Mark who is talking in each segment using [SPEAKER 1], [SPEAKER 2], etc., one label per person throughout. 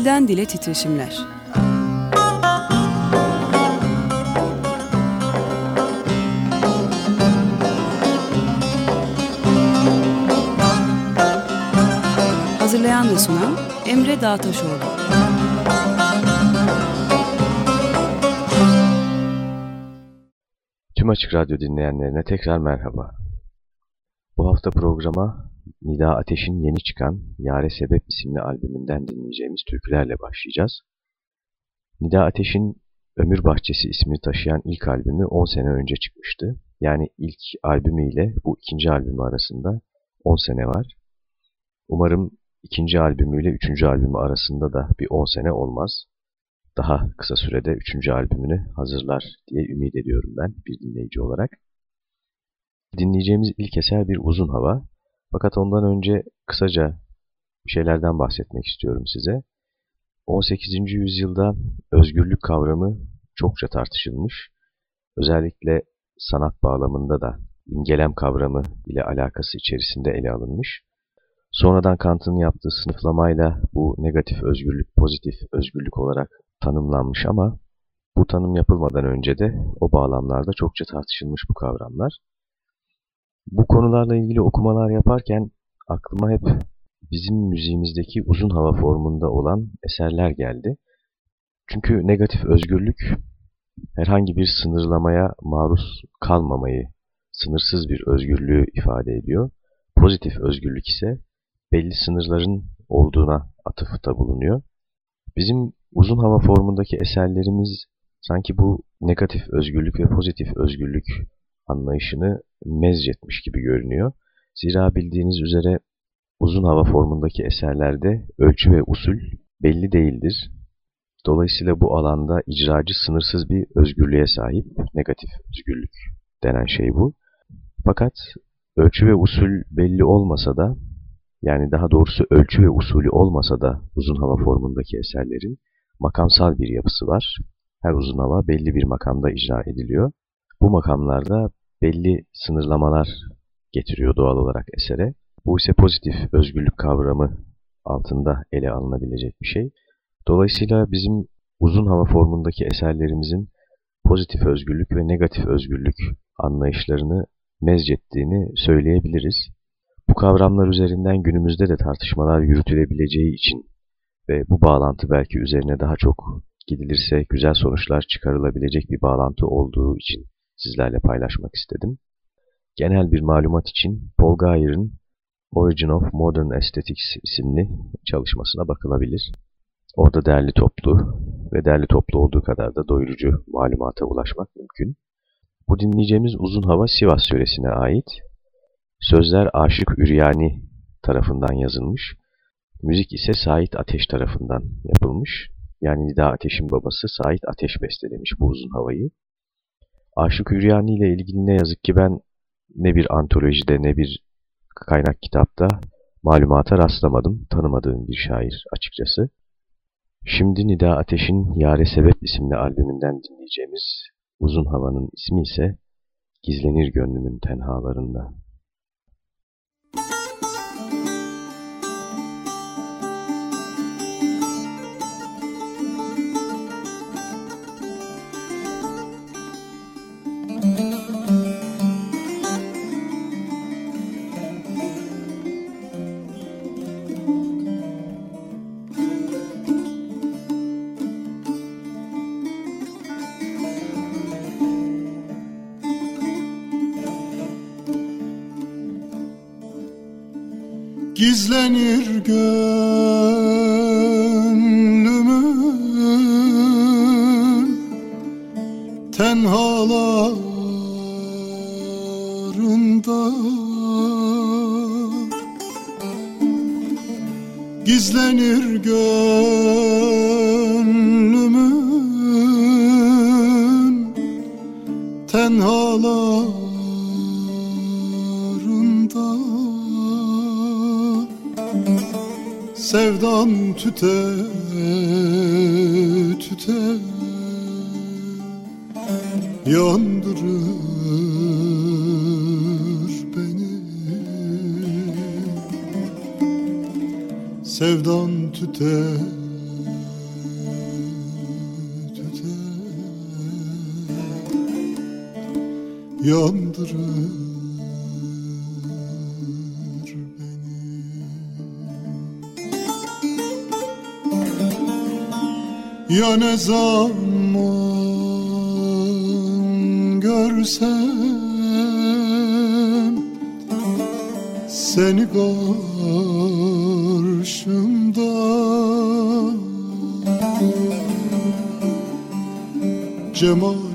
[SPEAKER 1] Dilden Dile Titreşimler Hazırlayan ve sunan Emre Dağtaşoğlu
[SPEAKER 2] Tüm Açık Radyo dinleyenlerine tekrar merhaba. Bu hafta programa Nida Ateş'in yeni çıkan Yare Sebep isimli albümünden dinleyeceğimiz türkülerle başlayacağız. Nida Ateş'in Ömür Bahçesi ismini taşıyan ilk albümü 10 sene önce çıkmıştı. Yani ilk albümüyle bu ikinci albümü arasında 10 sene var. Umarım ikinci albümüyle üçüncü albümü arasında da bir 10 sene olmaz. Daha kısa sürede üçüncü albümünü hazırlar diye ümit ediyorum ben bir dinleyici olarak. Dinleyeceğimiz ilk eser bir uzun hava. Fakat ondan önce kısaca bir şeylerden bahsetmek istiyorum size. 18. yüzyılda özgürlük kavramı çokça tartışılmış. Özellikle sanat bağlamında da imgelem kavramı ile alakası içerisinde ele alınmış. Sonradan Kant'ın yaptığı sınıflamayla bu negatif özgürlük, pozitif özgürlük olarak tanımlanmış ama bu tanım yapılmadan önce de o bağlamlarda çokça tartışılmış bu kavramlar. Bu konularla ilgili okumalar yaparken aklıma hep bizim müziğimizdeki uzun hava formunda olan eserler geldi. Çünkü negatif özgürlük herhangi bir sınırlamaya maruz kalmamayı, sınırsız bir özgürlüğü ifade ediyor. Pozitif özgürlük ise belli sınırların olduğuna atıfta bulunuyor. Bizim uzun hava formundaki eserlerimiz sanki bu negatif özgürlük ve pozitif özgürlük anlayışını mezcetmiş gibi görünüyor. Zira bildiğiniz üzere uzun hava formundaki eserlerde ölçü ve usul belli değildir. Dolayısıyla bu alanda icracı sınırsız bir özgürlüğe sahip, negatif özgürlük denen şey bu. Fakat ölçü ve usul belli olmasa da, yani daha doğrusu ölçü ve usulü olmasa da uzun hava formundaki eserlerin makamsal bir yapısı var. Her uzun hava belli bir makamda icra ediliyor. Bu makamlarda belli sınırlamalar getiriyor doğal olarak esere. Bu ise pozitif özgürlük kavramı altında ele alınabilecek bir şey. Dolayısıyla bizim uzun hava formundaki eserlerimizin pozitif özgürlük ve negatif özgürlük anlayışlarını mezcettiğini söyleyebiliriz. Bu kavramlar üzerinden günümüzde de tartışmalar yürütülebileceği için ve bu bağlantı belki üzerine daha çok gidilirse güzel sonuçlar çıkarılabilecek bir bağlantı olduğu için sizlerle paylaşmak istedim. Genel bir malumat için Paul Geyer'in Origin of Modern Aesthetics isimli çalışmasına bakılabilir. Orada derli toplu ve derli toplu olduğu kadar da doyurucu malumata ulaşmak mümkün. Bu dinleyeceğimiz uzun hava Sivas yöresine ait. Sözler Aşık Üryani tarafından yazılmış. Müzik ise Sait Ateş tarafından yapılmış. Yani Nida Ateş'in babası Sait Ateş bestelemiş bu uzun havayı. Aşık Hüryani ile ilgili ne yazık ki ben ne bir antolojide ne bir kaynak kitapta malumata rastlamadım. Tanımadığım bir şair açıkçası. Şimdi Nida Ateş'in Yare Sebep isimli albümünden dinleyeceğimiz Uzun Havanın ismi ise Gizlenir Gönlümün Tenhalarında.
[SPEAKER 3] Gizlenir gönlümün tenhalarında. Gizlenir gönlümün tenhalarında sevdan tüte tüte. Yandırır beni. Sevdan tüte tüte. Yandırır Ya ne zaman görsem seni karşımda? Cemalinde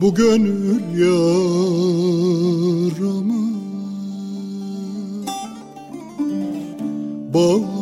[SPEAKER 3] bu gönül yaramı. Bağlar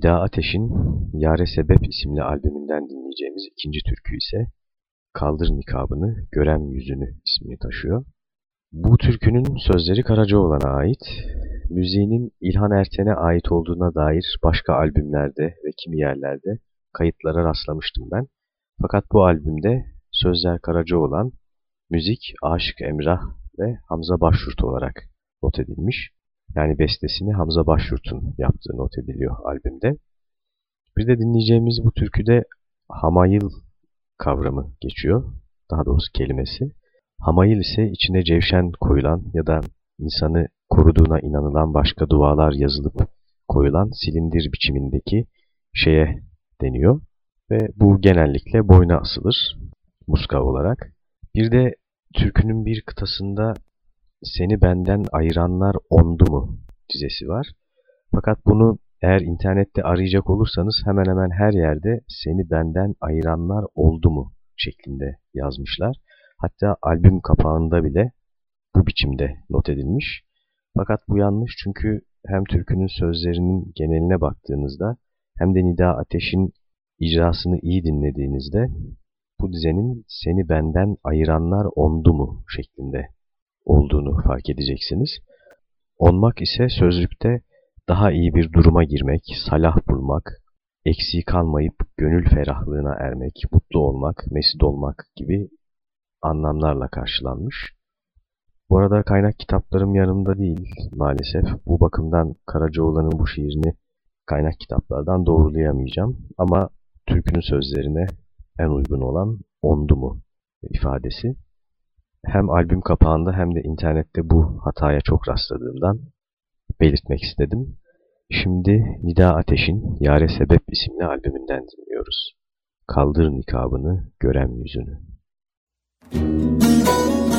[SPEAKER 2] Nida Ateş'in Yare Sebep isimli albümünden dinleyeceğimiz ikinci türkü ise Kaldır Nikabını, Görem Yüzünü ismini taşıyor. Bu türkünün sözleri Karacaoğlan'a ait, müziğinin İlhan Erten'e ait olduğuna dair başka albümlerde ve kimi yerlerde kayıtlara rastlamıştım ben. Fakat bu albümde sözler Karacaoğlan, müzik Aşık Emrah ve Hamza Başyurt olarak not edilmiş. Yani bestesini Hamza Başyurt'un yaptığı not ediliyor albümde. Bir de dinleyeceğimiz bu türküde hamayıl kavramı geçiyor. Daha doğrusu kelimesi. Hamayıl ise içine cevşen koyulan ya da insanı koruduğuna inanılan başka dualar yazılıp koyulan silindir biçimindeki şeye deniyor. Ve bu genellikle boyna asılır muska olarak. Bir de türkünün bir kıtasında seni benden ayıranlar ondu mu dizesi var. Fakat bunu eğer internette arayacak olursanız hemen hemen her yerde seni benden ayıranlar oldu mu şeklinde yazmışlar. Hatta albüm kapağında bile bu biçimde not edilmiş. Fakat bu yanlış çünkü hem türkünün sözlerinin geneline baktığınızda hem de Nida Ateş'in icrasını iyi dinlediğinizde bu dizenin seni benden ayıranlar ondu mu şeklinde olduğunu fark edeceksiniz. Onmak ise sözlükte daha iyi bir duruma girmek, salah bulmak, eksiği kalmayıp gönül ferahlığına ermek, mutlu olmak, mesut olmak gibi anlamlarla karşılanmış. Bu arada kaynak kitaplarım yanımda değil maalesef. Bu bakımdan Karacaoğlan'ın bu şiirini kaynak kitaplardan doğrulayamayacağım. Ama türkünün sözlerine en uygun olan ondu mu ifadesi. Hem albüm kapağında hem de internette bu hataya çok rastladığımdan belirtmek istedim. Şimdi Nida Ateş'in Yare Sebep isimli albümünden dinliyoruz. Kaldır nikabını, görem yüzünü. Müzik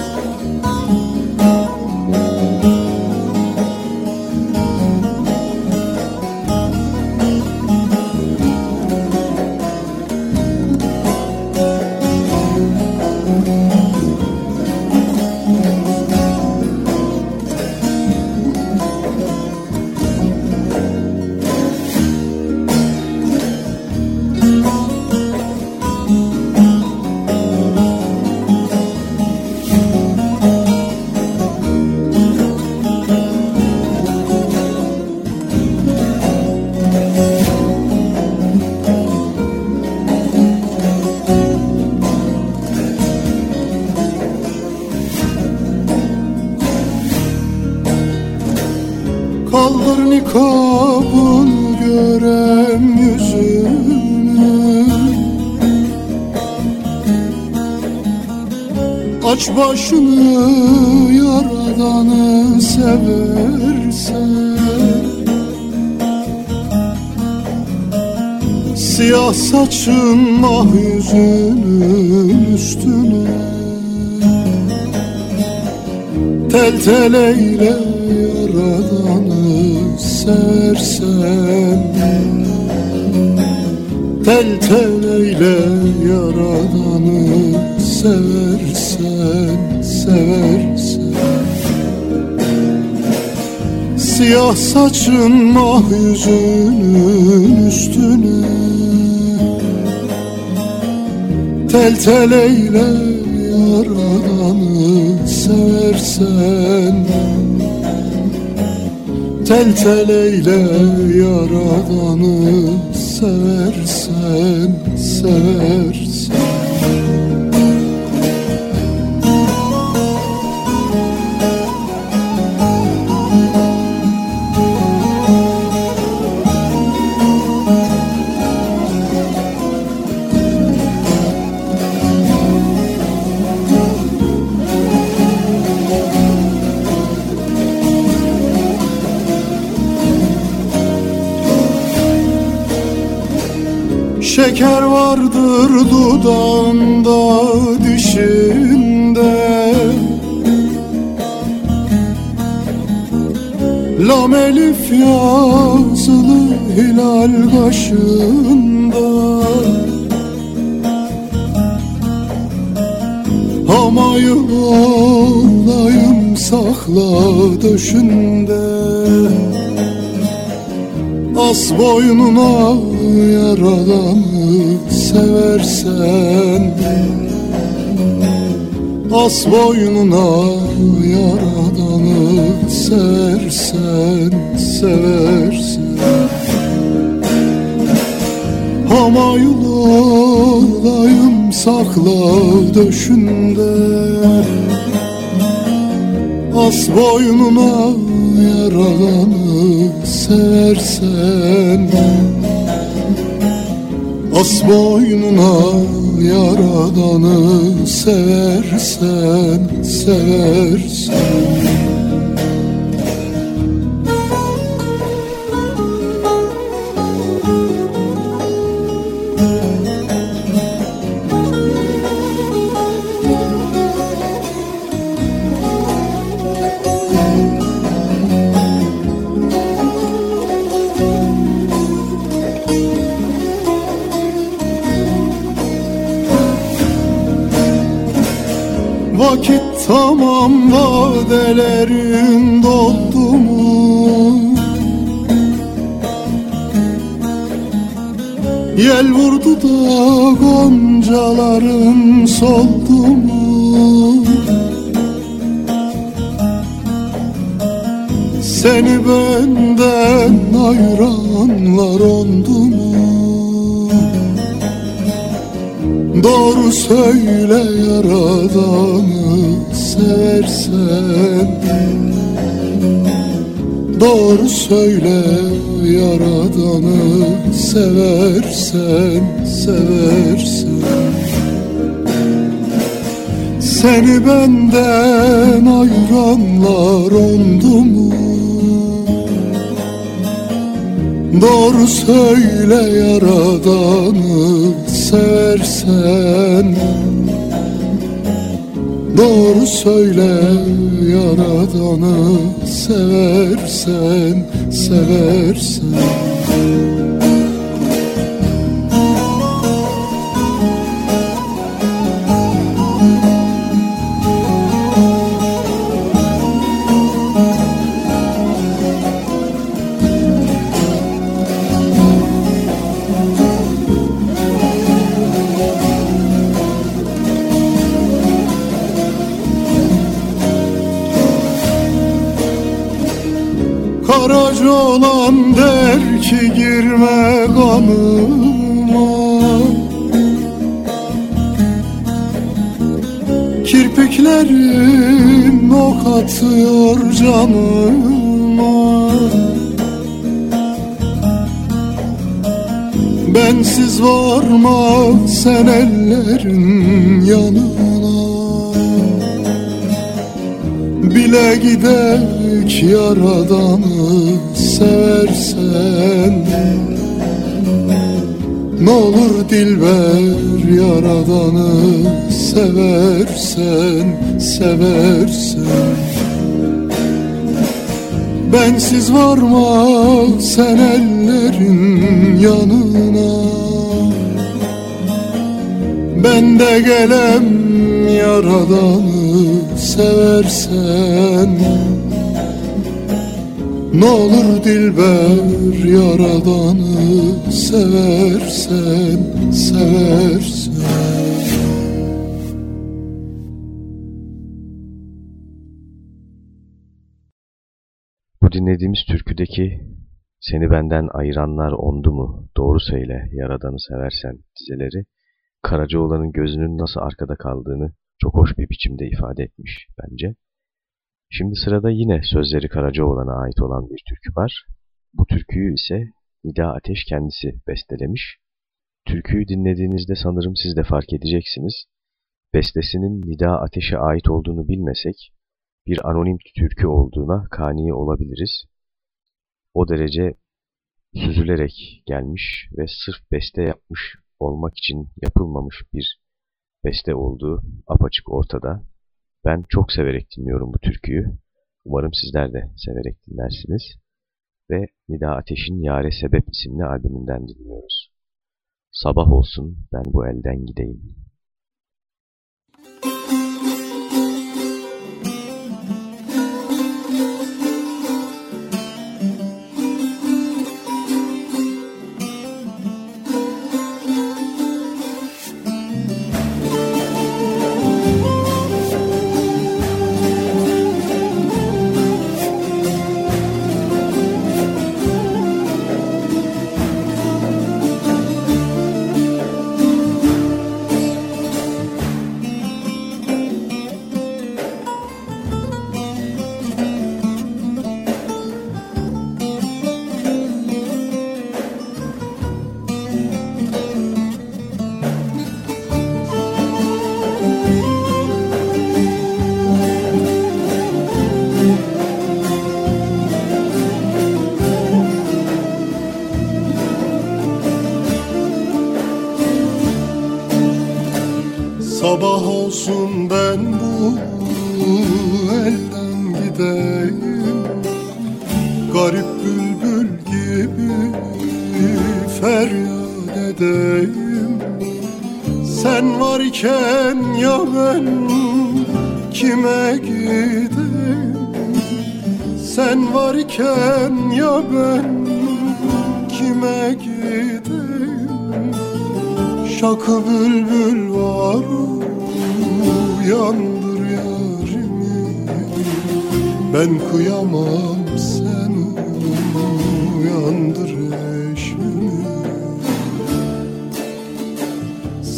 [SPEAKER 3] Aç başını yaradanı seversen. Siyah saçın mah yüzünün üstüne. Tel tel eyle yaradanı seversen. Tel tel eyle yaradanı seversen, seversen Siyah saçın mah yüzünün üstüne. Tel tel eyle yaradanı seversen. Tel tel eyle yaradanı seversen, seversen Şeker vardır dudağında dişinde. Lam elif yazılı hilal kaşında Hamayı olayım sakla döşünde. As boynuna yaralanı seversen As boynuna yaradanı seversen, seversen. Hamayıl olayım sakla döşünde As boynuna yaralanı seversen As boynuna yaradanı seversen, seversen Yel vurdu da goncalarım soldu mu? Seni benden ayıranlar ondu mu? Doğru söyle yaradanı seversen Doğru söyle yaradanı seversen, seversen. Seni benden ayıranlar ondu mu? Doğru söyle yaradanı seversen. Doğru söyle yaradanı seversen seversen girme kanıma Kirpiklerin ok atıyor canıma. Bensiz varma sen ellerin yanına. Bile gidek yaradanı seversen Ne olur dilber yaradanı seversen seversen. Bensiz varma sen ellerin yanına. Ben de gelem yaradanı seversen Ne olur dilber yaradanı seversen seversen.
[SPEAKER 2] Bu dinlediğimiz türküdeki seni benden ayıranlar ondu mu, doğru söyle, yaradanı seversen dizeleri, Karacaoğlan'ın gözünün nasıl arkada kaldığını çok hoş bir biçimde ifade etmiş bence. Şimdi sırada yine sözleri Karacaoğlan'a ait olan bir türkü var. Bu türküyü ise Nida Ateş kendisi bestelemiş. Türküyü dinlediğinizde sanırım siz de fark edeceksiniz. Bestesinin Nida Ateş'e ait olduğunu bilmesek, bir anonim türkü olduğuna kani olabiliriz. O derece süzülerek gelmiş ve sırf beste yapmış olmak için yapılmamış bir beste olduğu apaçık ortada. Ben çok severek dinliyorum bu türküyü. Umarım sizler de severek dinlersiniz. Ve Nida Ateş'in Yare Sebep isimli albümünden dinliyoruz. Sabah olsun ben bu elden gideyim.
[SPEAKER 3] Feryat edeyim. Sen varken ya ben kime gideyim? Sen varken ya ben kime gideyim? Şakı bülbül var uyandır yarimi. Ben kıyamam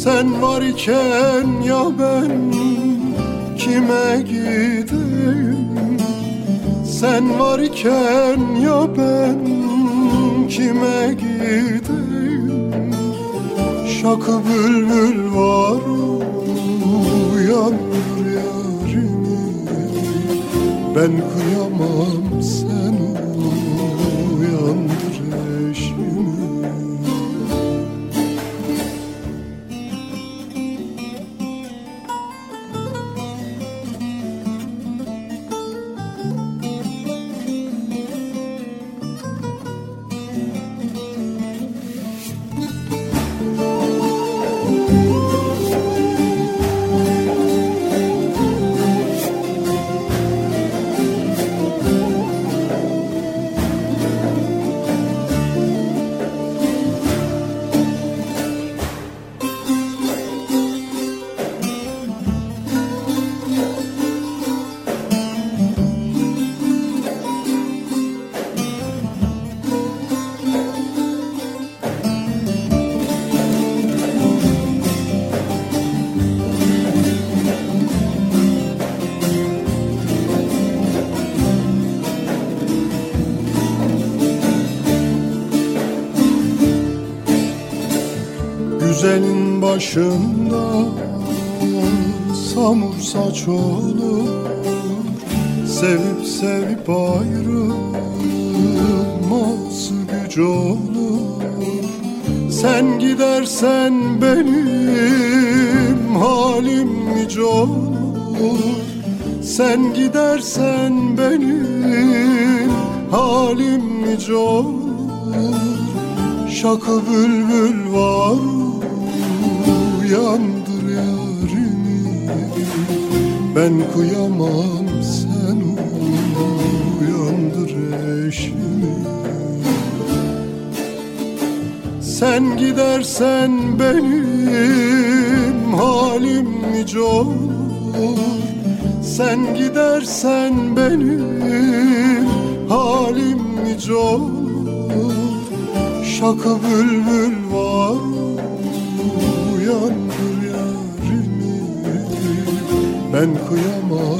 [SPEAKER 3] Sen varken ya ben kime gideyim? Sen varken ya ben kime gideyim? Şakı bülbül var uyandır yarimi Ben kıyamam Başında samur saç olur. Sevip sevip ayrılması güç olur. Sen gidersen benim halim nice olur. Sen gidersen benim halim nice olur. Şakı bülbül var uyandır yarimi. Ben kıyamam sen uyandır eşimi. Sen gidersen benim halim nice olur. Sen gidersen benim halim nice olur. Şakı bülbül kıyamam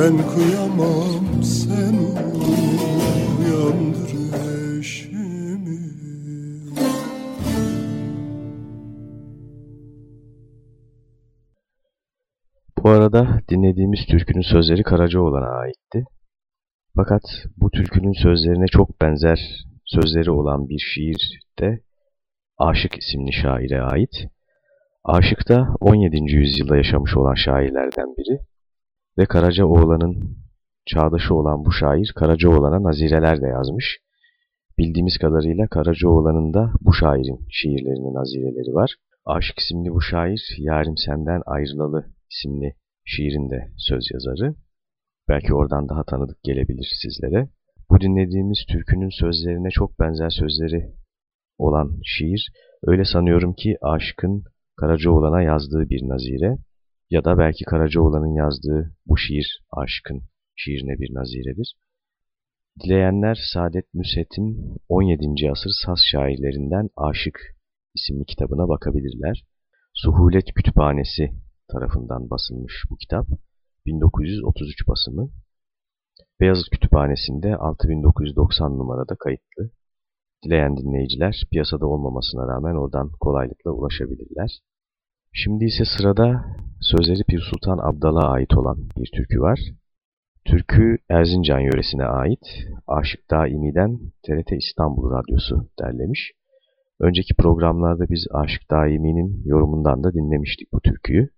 [SPEAKER 3] Ben kıyamam sen uyandır eşimi
[SPEAKER 2] Bu arada dinlediğimiz türkünün sözleri Karacaoğlan'a aitti. Fakat bu türkünün sözlerine çok benzer sözleri olan bir şiir de Aşık isimli şaire ait. Aşık da 17. yüzyılda yaşamış olan şairlerden biri ve Karacaoğlan'ın çağdaşı olan bu şair Karacaoğlan'a nazireler de yazmış. Bildiğimiz kadarıyla Karacaoğlan'ın da bu şairin şiirlerinin nazireleri var. Aşık isimli bu şair Yarim Senden Ayrılalı isimli şiirin de söz yazarı. Belki oradan daha tanıdık gelebilir sizlere. Bu dinlediğimiz türkünün sözlerine çok benzer sözleri olan şiir, öyle sanıyorum ki aşkın Karacaoğlan'a yazdığı bir nazire ya da belki Karacaoğlan'ın yazdığı bu şiir aşkın şiirine bir naziredir. Dileyenler Saadet Nusret'in 17. asır Saz şairlerinden Aşık isimli kitabına bakabilirler. Suhulet Kütüphanesi tarafından basılmış bu kitap. 1933 basımı. Beyazıt Kütüphanesi'nde 6990 numarada kayıtlı. Dileyen dinleyiciler piyasada olmamasına rağmen oradan kolaylıkla ulaşabilirler. Şimdi ise sırada sözleri Pir Sultan Abdal'a ait olan bir türkü var. Türkü Erzincan yöresine ait. Aşık Daimi'den TRT İstanbul Radyosu derlemiş. Önceki programlarda biz Aşık Daimi'nin yorumundan da dinlemiştik bu türküyü.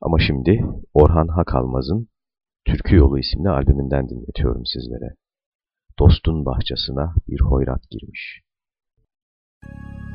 [SPEAKER 2] Ama şimdi Orhan Hakalmaz'ın Türkü Yolu isimli albümünden dinletiyorum sizlere. Dostun bahçesine bir hoyrat girmiş.
[SPEAKER 4] Dostum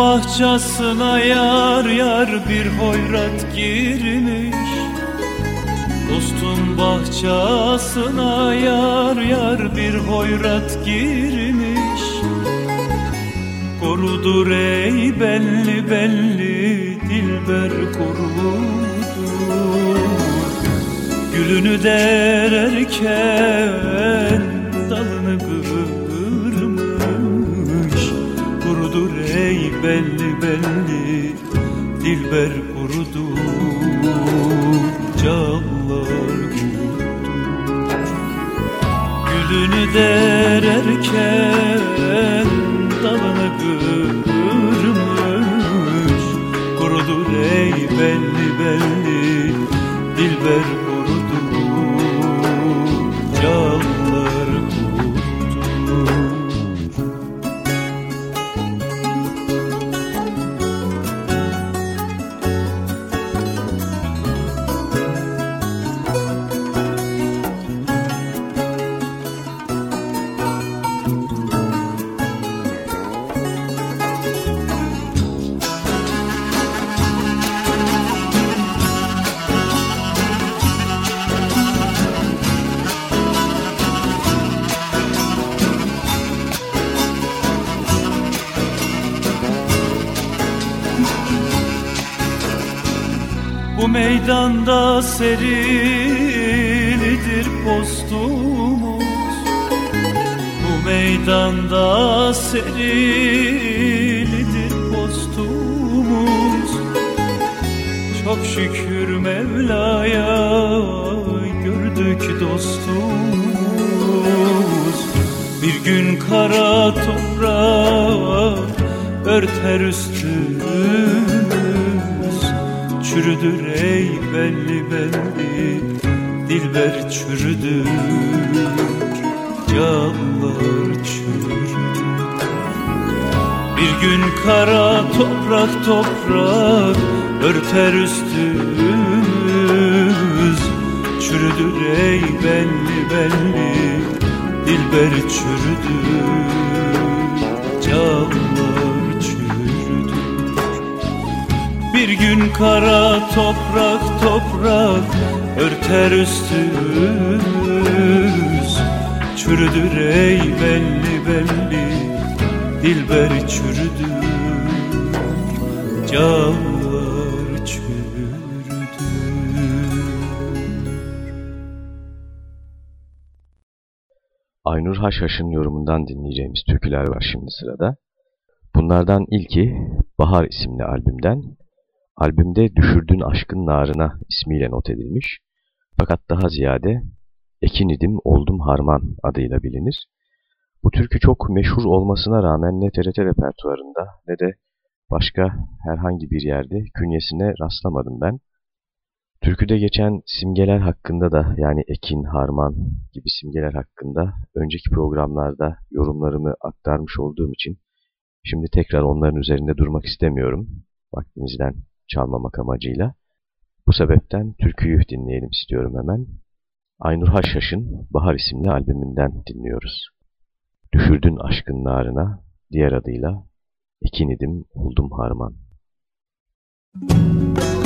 [SPEAKER 4] bahçesine yar yar bir hoyrat girmiş. Dostum bahçesine yar yar bir hoyrat girmiş. Korudur ey belli belli dilber korudur Gülünü dererken belli belli dilber kurudur Canlar kurudur Gülünü dererken dalını kırmış Kurudur ey belli belli dilber serilidir postumuz Çok şükür Mevla'ya gördük dostumuz. Bir gün kara toprak örter üstümüz. Çürüdür ey belli belli Dilber çürüdür. Canlar kara toprak toprak Örter üstümüz. Çürüdür ey belli belli Dilber çürüdür Canlar çürüdür bir gün kara toprak toprak örter üstümüz. Çürüdür ey belli belli dilber çürüdür Canlar çürüdür
[SPEAKER 2] Aynur Haşhaş'ın yorumundan dinleyeceğimiz türküler var şimdi sırada. Bunlardan ilki Bahar isimli albümden. Albümde Düşürdün Aşkın Narına ismiyle not edilmiş. Fakat daha ziyade Ekin idim oldum harman adıyla bilinir. Bu türkü çok meşhur olmasına rağmen ne TRT repertuarında ne de başka herhangi bir yerde künyesine rastlamadım ben. Türküde geçen simgeler hakkında da yani ekin, harman gibi simgeler hakkında önceki programlarda yorumlarımı aktarmış olduğum için şimdi tekrar onların üzerinde durmak istemiyorum vaktinizden çalmamak amacıyla. Bu sebepten türküyü dinleyelim istiyorum hemen. Aynur Haşhaş'ın Bahar isimli albümünden dinliyoruz. Düşürdün aşkın narına, diğer adıyla
[SPEAKER 5] Ekin idim, oldum harman. Müzik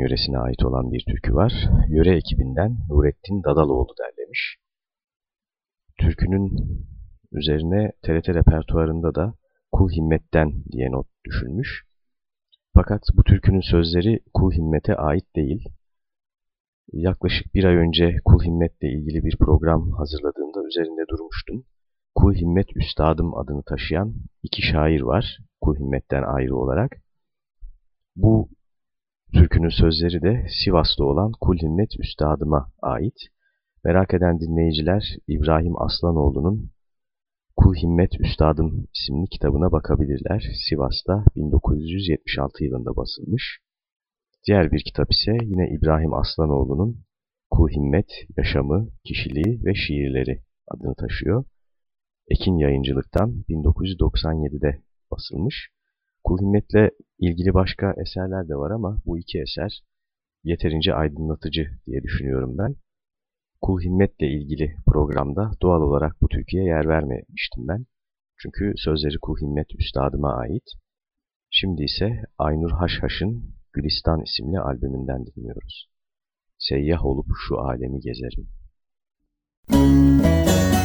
[SPEAKER 2] yöresine ait olan bir türkü var. Yöre ekibinden Nurettin Dadaloğlu derlemiş. Türkünün üzerine TRT repertuarında da Kul Himmet'ten diye not düşülmüş. Fakat bu türkünün sözleri Kul Himmet'e ait değil. Yaklaşık bir ay önce Kul Himmet'le ilgili bir program hazırladığımda üzerinde durmuştum. Kul Himmet Üstadım adını taşıyan iki şair var Kul Himmet'ten ayrı olarak. Bu türkünün sözleri de Sivaslı olan Kul Himmet Üstadıma ait. Merak eden dinleyiciler İbrahim Aslanoğlu'nun Kul Himmet Üstadım isimli kitabına bakabilirler. Sivas'ta 1976 yılında basılmış. Diğer bir kitap ise yine İbrahim Aslanoğlu'nun Kul Himmet, Yaşamı, Kişiliği ve Şiirleri adını taşıyor. Ekin Yayıncılık'tan 1997'de basılmış. Kul Himmet'le ilgili başka eserler de var ama bu iki eser yeterince aydınlatıcı diye düşünüyorum ben. Kul Himmet'le ilgili programda doğal olarak bu Türkiye yer vermemiştim ben. Çünkü sözleri Kul Himmet üstadıma ait. Şimdi ise Aynur Haşhaş'ın Gülistan isimli albümünden dinliyoruz. Seyyah olup şu alemi gezerim. Müzik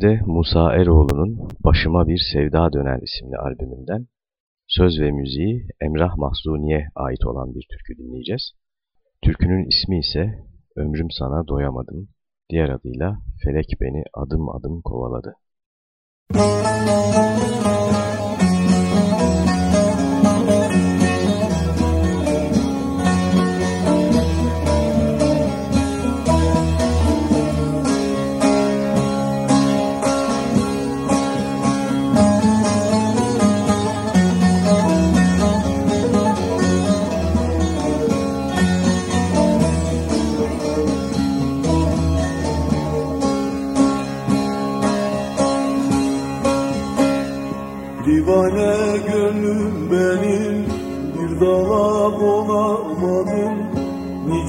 [SPEAKER 2] de Musa Eroğlu'nun Başıma Bir Sevda Döner isimli albümünden söz ve müziği Emrah Mahzuni'ye ait olan bir türkü dinleyeceğiz. Türkünün ismi ise Ömrüm Sana Doyamadım, diğer adıyla Felek Beni Adım Adım Kovaladı. Müzik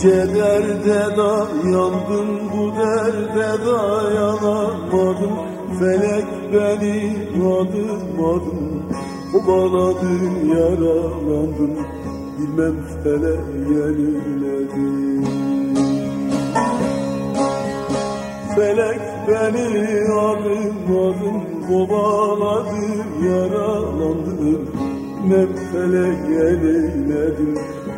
[SPEAKER 3] Nice derde dayandım bu derde dayanamadım. Felek beni adım adım Kovaladım yaralandım. Bilmem felek yeniledi Felek beni adım adım Kovaladı yaralandım felek yeniledi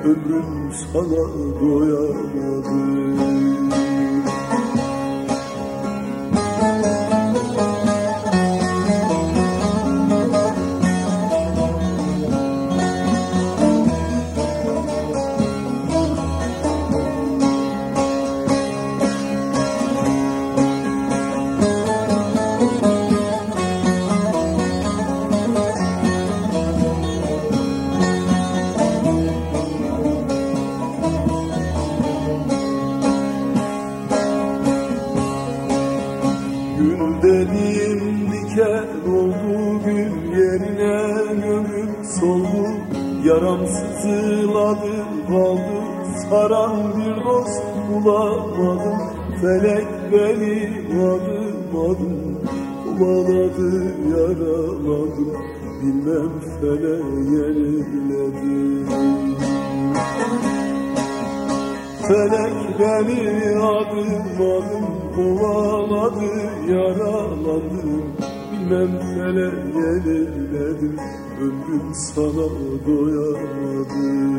[SPEAKER 3] Ömrüm sana doyamadım sana doyamadım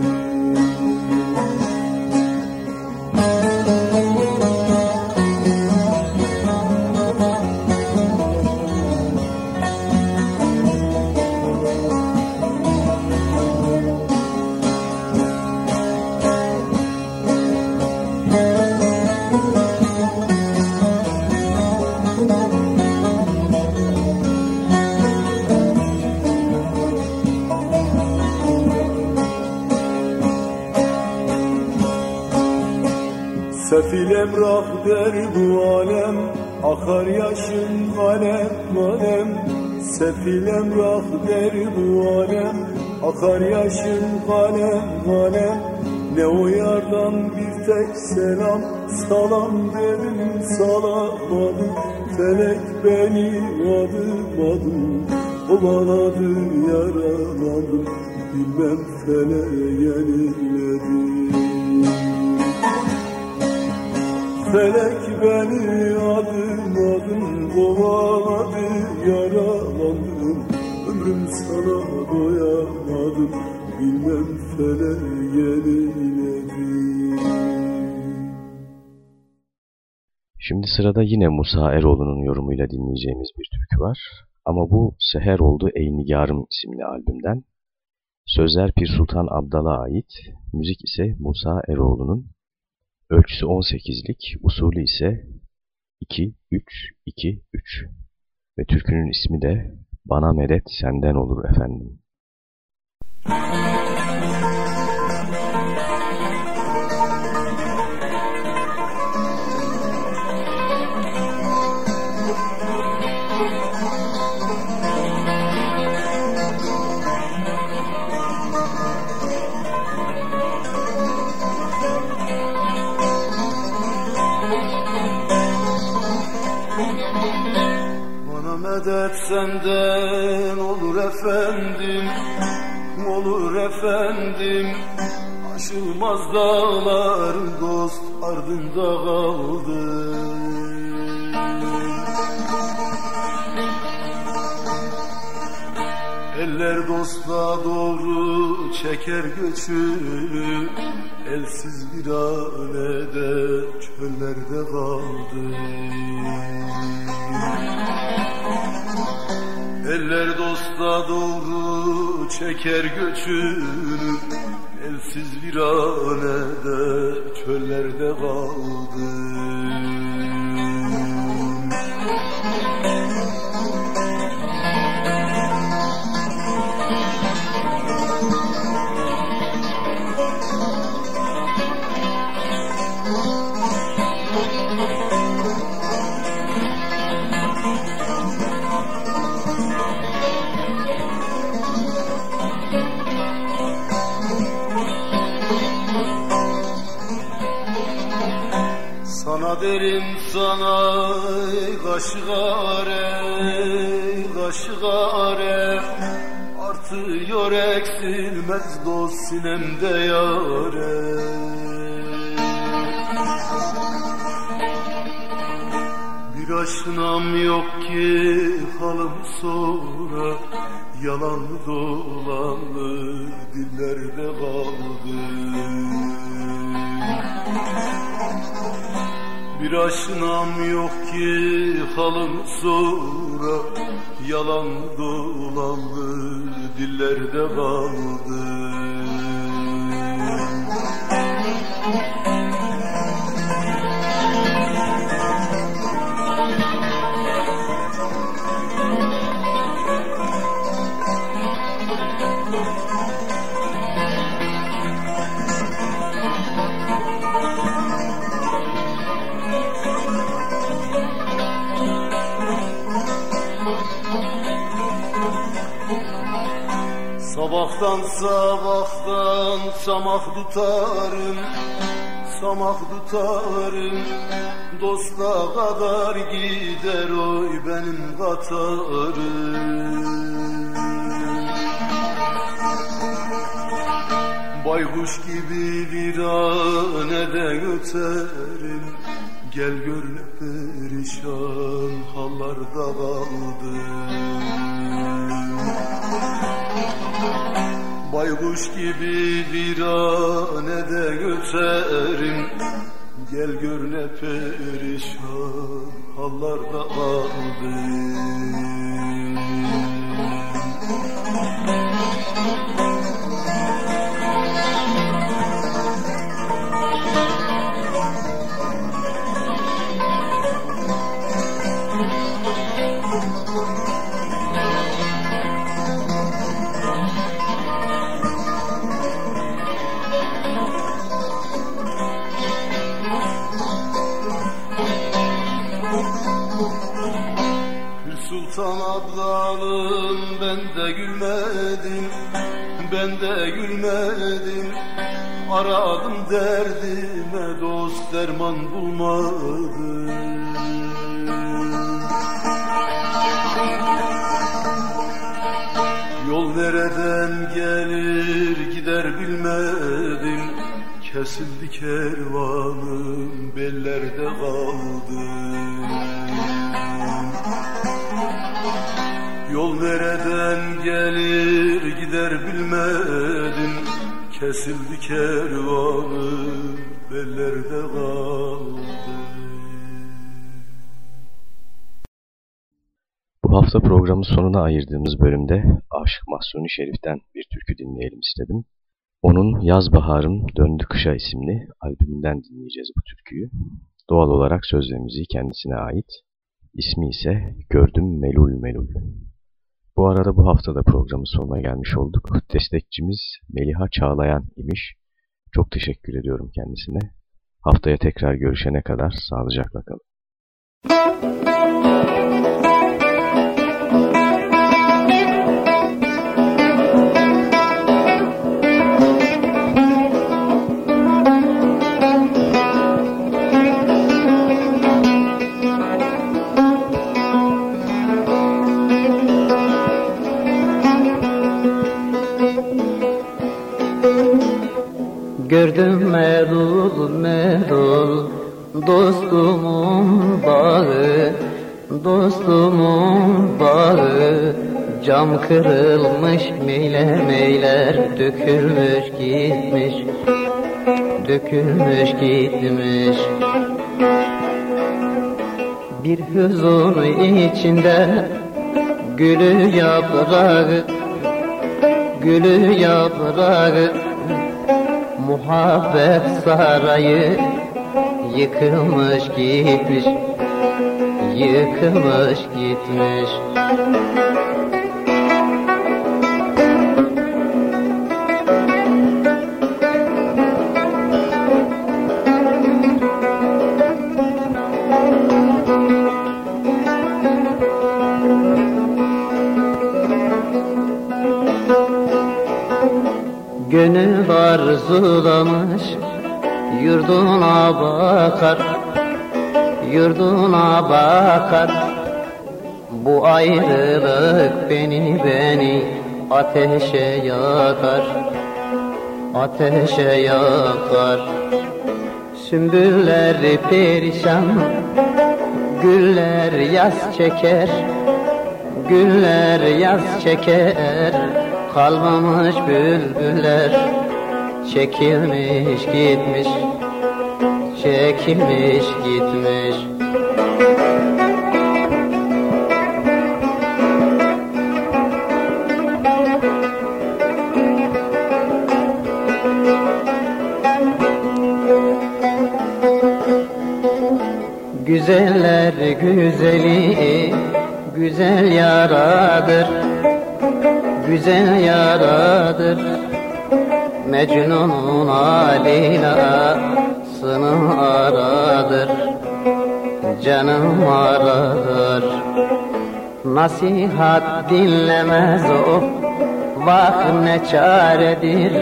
[SPEAKER 3] Akar yaşın kalem kalem. Ne o bir tek selam? Salam dedim salamadım Felek beni adım Kovaladı yaraladım. Bilmem feleğe yeniledi. Felek beni adım adım kovaladı yaralandım Ömrüm sana doyamadım. Bilmem feleğe
[SPEAKER 2] Şimdi sırada yine Musa Eroğlu'nun yorumuyla dinleyeceğimiz bir türkü var. Ama bu Seher Oldu Ey Nigarım isimli albümden. Sözler Pir Sultan Abdal'a ait, müzik ise Musa Eroğlu'nun. Ölçüsü 18'lik, usulü ise 2-3-2-3 ve türkünün ismi de Bana Medet Senden Olur Efendim. Müzik
[SPEAKER 3] senden olur efendim Olur efendim. Aşılmaz dağlar dost ardında kaldı. Eller dosta doğru çeker göçünü Elsiz bir alede çöllerde kaldı. Eller dosta doğru çeker göçünü Elsiz bir alede çöllerde kaldı Sana derim sana ey kaşgare ey kaşgare. Artıyor eksilmez dost sinemde yare. Bir aşınam yok ki halım sonra. Yalanlı dolanlı dillerde kaldı Bir aşınam yok ki halım sonra Yalan dolanlı dillerde kaldı Sabahtan sabahtan samak tutarım Samak tutarım. Dosta kadar gider oy benim katarım. Baykuş gibi viranede öterim Gel gör ne perişan hallarda kaldım Baykuş gibi viranede göterim. Gel gör ne perişan hallarda kaldım Sultan Abdalım ben de gülmedim Ben de gülmedim. Aradım derdime dost derman bulmadım. Yol nereden gelir gider bilmedim. Kesildi kervanım bellerde kaldı Yol nereden gelir gider bilmedim Kesildi kervanım bellerde kaldı
[SPEAKER 2] Bu hafta programın sonuna ayırdığımız bölümde Aşık Mahsuni Şerif'ten bir türkü dinleyelim istedim. Onun Yaz Baharım Döndü Kışa isimli albümünden dinleyeceğiz bu türküyü. Doğal olarak söz ve müziği kendisine ait. İsmi ise Gördüm Melul Melul. Bu arada bu haftada programın sonuna gelmiş olduk. Destekçimiz Meliha Çağlayan imiş. Çok teşekkür ediyorum kendisine. Haftaya tekrar görüşene kadar sağlıcakla kalın.
[SPEAKER 6] Gördüm merul merul Dostumun bağı Dostumun bağı. Cam kırılmış meyler meyler Dökülmüş gitmiş. Dökülmüş gitmiş. Bir hüzun içinde Gülü yaprağı Gülü yaprağı Muhabbet sarayı Yıkılmış gitmiş Yıkılmış gitmiş. Gönül arzulamış Yurduna bakar Yurduna bakar. Bu ayrılık beni beni Ateşe yakar Ateşe yakar. Sümbüller perişan Güller yaz çeker Güller yaz çeker. Kalmamış bülbüller Çekilmiş gitmiş Çekilmiş gitmiş. Güzeller güzeli Güzel yaradır Güzel yaradır Mecnun'un Leyla'sını aradır Canım aradır. Nasihat dinlemez o Vah ne çaredir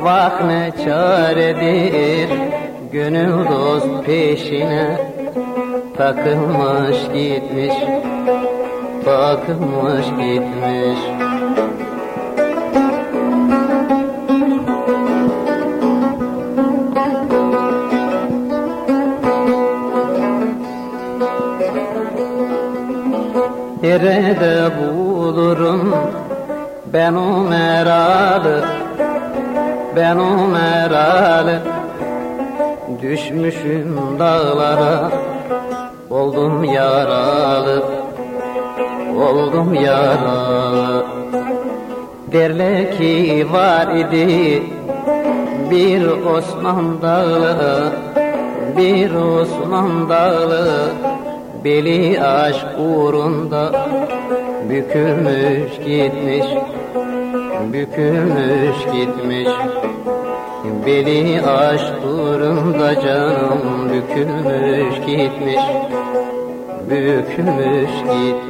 [SPEAKER 6] Vah ne çaredir. Gönül dost peşine Takılmış gitmiş Takılmış gitmiş Nerede bulurum. Ben o meralı Ben o meralı. Düşmüşüm dağlara Oldum yaralı Oldum yaralı. Derler ki var idi Bir Osman Dağı Bir Osman Dağı Beli aşk uğrunda bükülmüş gitmiş Bükülmüş gitmiş. Beli aşk uğrunda canım bükülmüş gitmiş Bükülmüş gitmiş